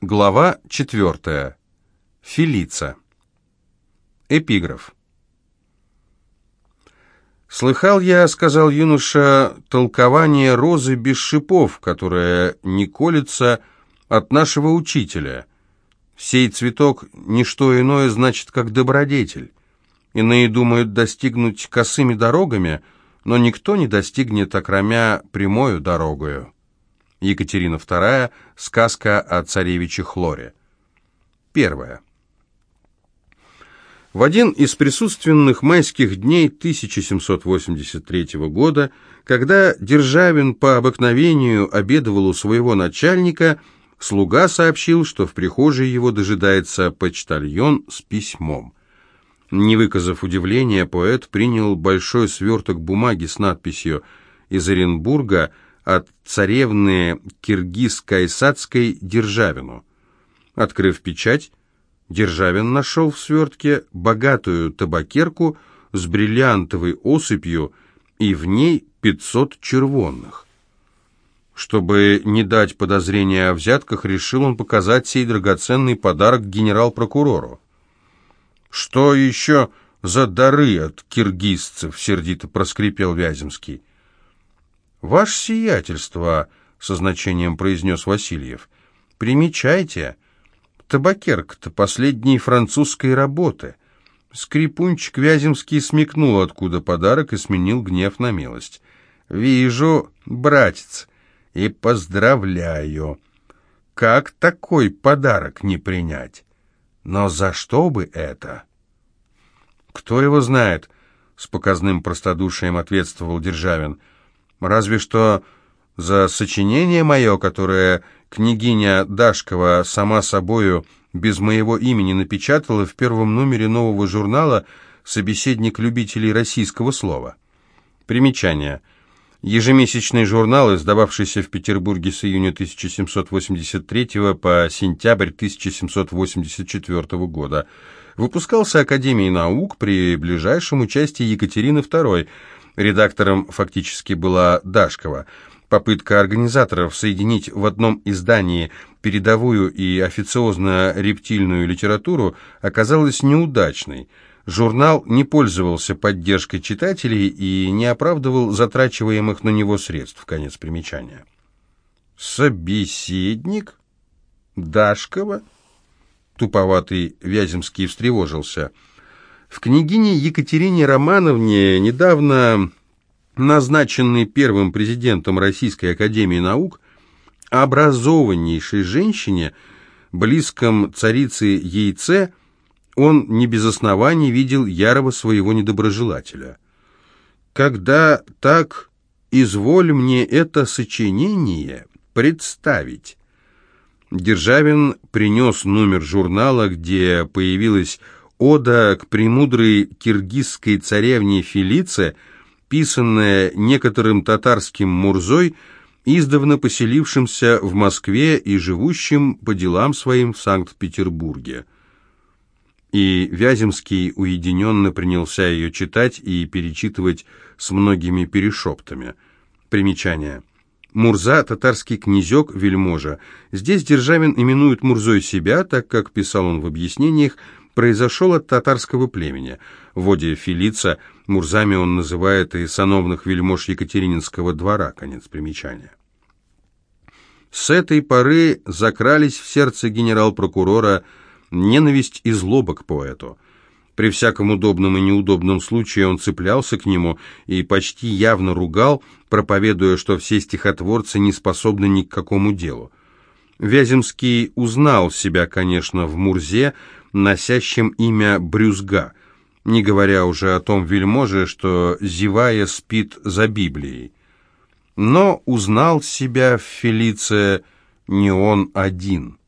Глава 4. Фелица. Эпиграф. «Слыхал я, — сказал юноша, — толкование розы без шипов, которая не колется от нашего учителя. Сей цветок — ничто иное значит, как добродетель. Иные думают достигнуть косыми дорогами, но никто не достигнет, окромя прямою дорогою». Екатерина II. Сказка о царевиче Хлоре. Первое. В один из присутственных майских дней 1783 года, когда Державин по обыкновению обедывал у своего начальника, слуга сообщил, что в прихожей его дожидается почтальон с письмом. Не выказав удивления, поэт принял большой сверток бумаги с надписью «Из Оренбурга», от царевны Киргиз-Кайсацкой Державину. Открыв печать, Державин нашел в свертке богатую табакерку с бриллиантовой осыпью и в ней 500 червонных. Чтобы не дать подозрения о взятках, решил он показать сей драгоценный подарок генерал-прокурору. «Что еще за дары от киргизцев?» — сердито проскрипел Вяземский. «Ваше сиятельство», — со значением произнес Васильев, — «примечайте, табакерка-то последней французской работы». Скрипунчик Вяземский смекнул, откуда подарок, и сменил гнев на милость. «Вижу, братец, и поздравляю. Как такой подарок не принять? Но за что бы это?» «Кто его знает?» — с показным простодушием ответствовал Державин. Разве что за сочинение мое, которое княгиня Дашкова сама собою без моего имени напечатала в первом номере нового журнала «Собеседник любителей российского слова». Примечание. Ежемесячный журнал, издававшийся в Петербурге с июня 1783 по сентябрь 1784 года, выпускался Академией наук при ближайшем участии Екатерины II – Редактором фактически была Дашкова. Попытка организаторов соединить в одном издании передовую и официозно-рептильную литературу оказалась неудачной. Журнал не пользовался поддержкой читателей и не оправдывал затрачиваемых на него средств. Конец примечания. «Собеседник? Дашкова?» Туповатый Вяземский встревожился – в княгине Екатерине Романовне, недавно назначенной первым президентом Российской Академии Наук, образованнейшей женщине, близком царице Яйце, он не без оснований видел ярого своего недоброжелателя. «Когда так, изволь мне это сочинение представить». Державин принес номер журнала, где появилась Ода к премудрой киргизской царевне Фелице, писанная некоторым татарским Мурзой, издавна поселившимся в Москве и живущим по делам своим в Санкт-Петербурге. И Вяземский уединенно принялся ее читать и перечитывать с многими перешептами. Примечание. Мурза – татарский князек, вельможа. Здесь Державин именует Мурзой себя, так как, писал он в объяснениях, произошел от татарского племени. В воде Филица Мурзами он называет и сановных вельмож Екатерининского двора, конец примечания. С этой поры закрались в сердце генерал-прокурора ненависть и злоба к поэту. При всяком удобном и неудобном случае он цеплялся к нему и почти явно ругал, проповедуя, что все стихотворцы не способны ни к какому делу. Вяземский узнал себя, конечно, в Мурзе, носящим имя Брюзга, не говоря уже о том вельможе, что, зевая, спит за Библией. Но узнал себя в Фелице не он один –